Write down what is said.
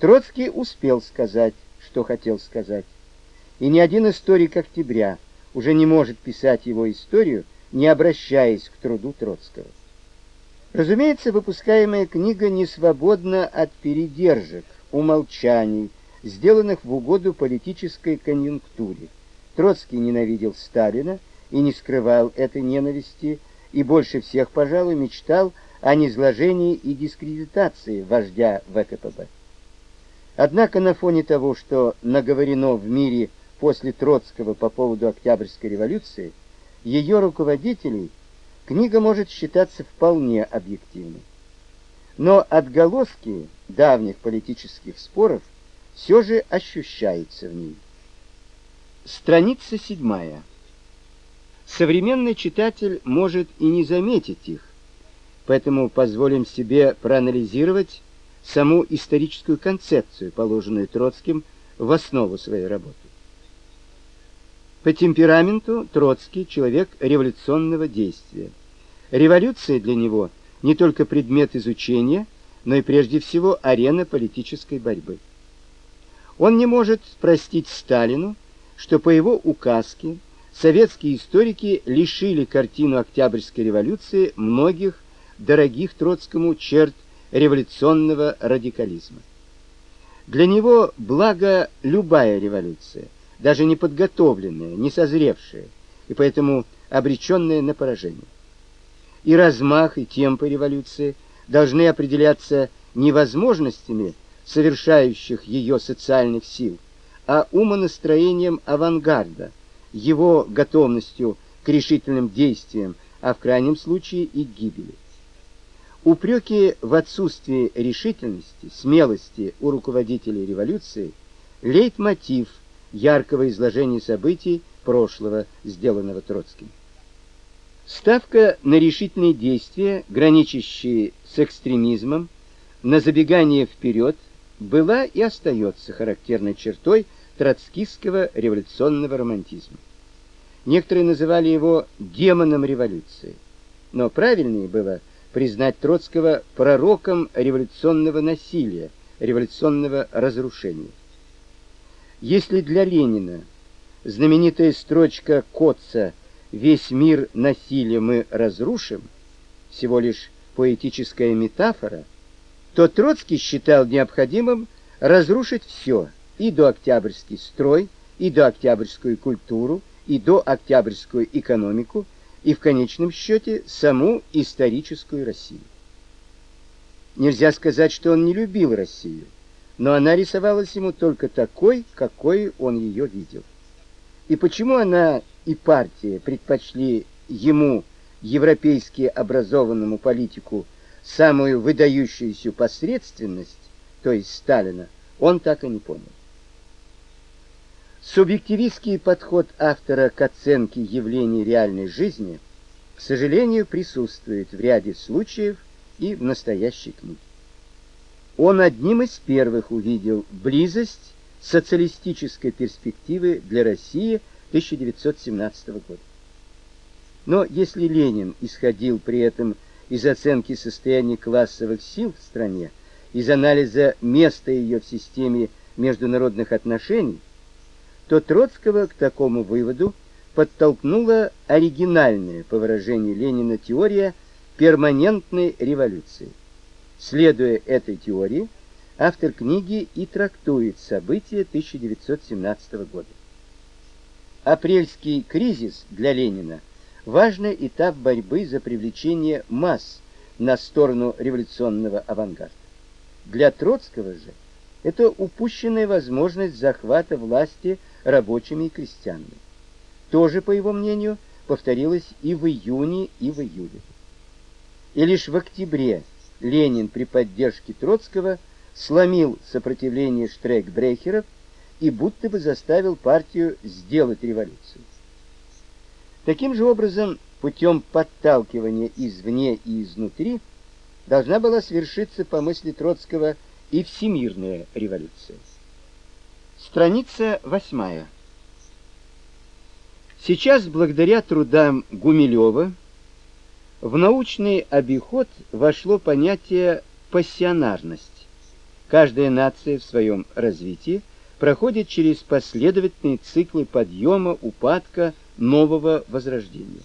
Троцкий успел сказать, что хотел сказать. И ни один историк октября уже не может писать его историю, не обращаясь к труду Троцкого. Разумеется, выпускаемая книга не свободна от передержек, умолчаний, сделанных в угоду политической конъюнктуре. Троцкий ненавидел Сталина и не скрывал этой ненависти, и больше всех, пожалуй, мечтал о низложении и дискредитации вождя ВКПБ. Однако на фоне того, что наговорено в мире после Троцкого по поводу Октябрьской революции, ее руководителей книга может считаться вполне объективной. Но отголоски давних политических споров все же ощущаются в ней. Страница седьмая. Современный читатель может и не заметить их, поэтому позволим себе проанализировать саму историческую концепцию, положенную Троцким в основу своей работы. По темпераменту Троцкий человек революционного действия. Революция для него не только предмет изучения, но и прежде всего арена политической борьбы. Он не может простить Сталину, что по его указке советские историки лишили картину Октябрьской революции многих дорогих Троцкому черт революционного радикализма. Для него благо любая революция, даже не подготовленная, не созревшая, и поэтому обреченная на поражение. И размах, и темпы революции должны определяться не возможностями совершающих ее социальных сил, а умонастроением авангарда, его готовностью к решительным действиям, а в крайнем случае и к гибели. Упреки в отсутствии решительности, смелости у руководителей революции лейтмотив яркого изложения событий прошлого, сделанного Троцким. Ставка на решительные действия, граничащие с экстремизмом, на забегание вперед, была и остается характерной чертой троцкистского революционного романтизма. Некоторые называли его демоном революции, но правильнее было признать Троцкого пророком революционного насилия, революционного разрушения. Если для Ленина знаменитая строчка Котца «Весь мир насилия мы разрушим» всего лишь поэтическая метафора, то Троцкий считал необходимым разрушить все, и до октябрьский строй, и до октябрьскую культуру, и до октябрьскую экономику, и в конечном счете саму историческую Россию. Нельзя сказать, что он не любил Россию, но она рисовалась ему только такой, какой он ее видел. И почему она и партия предпочли ему, европейски образованному политику, самую выдающуюся посредственность, то есть Сталина, он так и не понял. Субъективистский подход автора к оценке явлений реальной жизни, к сожалению, присутствует в ряде случаев и в настоящей книге. Он одним из первых увидел близость социалистической перспективы для России 1917 года. Но если Ленин исходил при этом из оценки состояния классовых сил в стране, из анализа места ее в системе международных отношений, то Троцкого к такому выводу подтолкнула оригинальная, по выражению Ленина, теория перманентной революции. Следуя этой теории, автор книги и трактует события 1917 года. Апрельский кризис для Ленина важный этап борьбы за привлечение масс на сторону революционного авангарда. Для Троцкого же это упущенная возможность захвата власти рабочими и крестьянами. Тоже, по его мнению, повторилось и в июне, и в июле. И лишь в октябре Ленин при поддержке Троцкого сломил сопротивление штрейкбрехеров и будто бы заставил партию сделать революцию. Таким же образом, путем подталкивания извне и изнутри должна была свершиться по мысли Троцкого и всемирная революция. Страница восьмая. Сейчас, благодаря трудам Гумилева, в научный обиход вошло понятие пассионарность, Каждая нация в своем развитии проходит через последовательные циклы подъема, упадка, нового возрождения.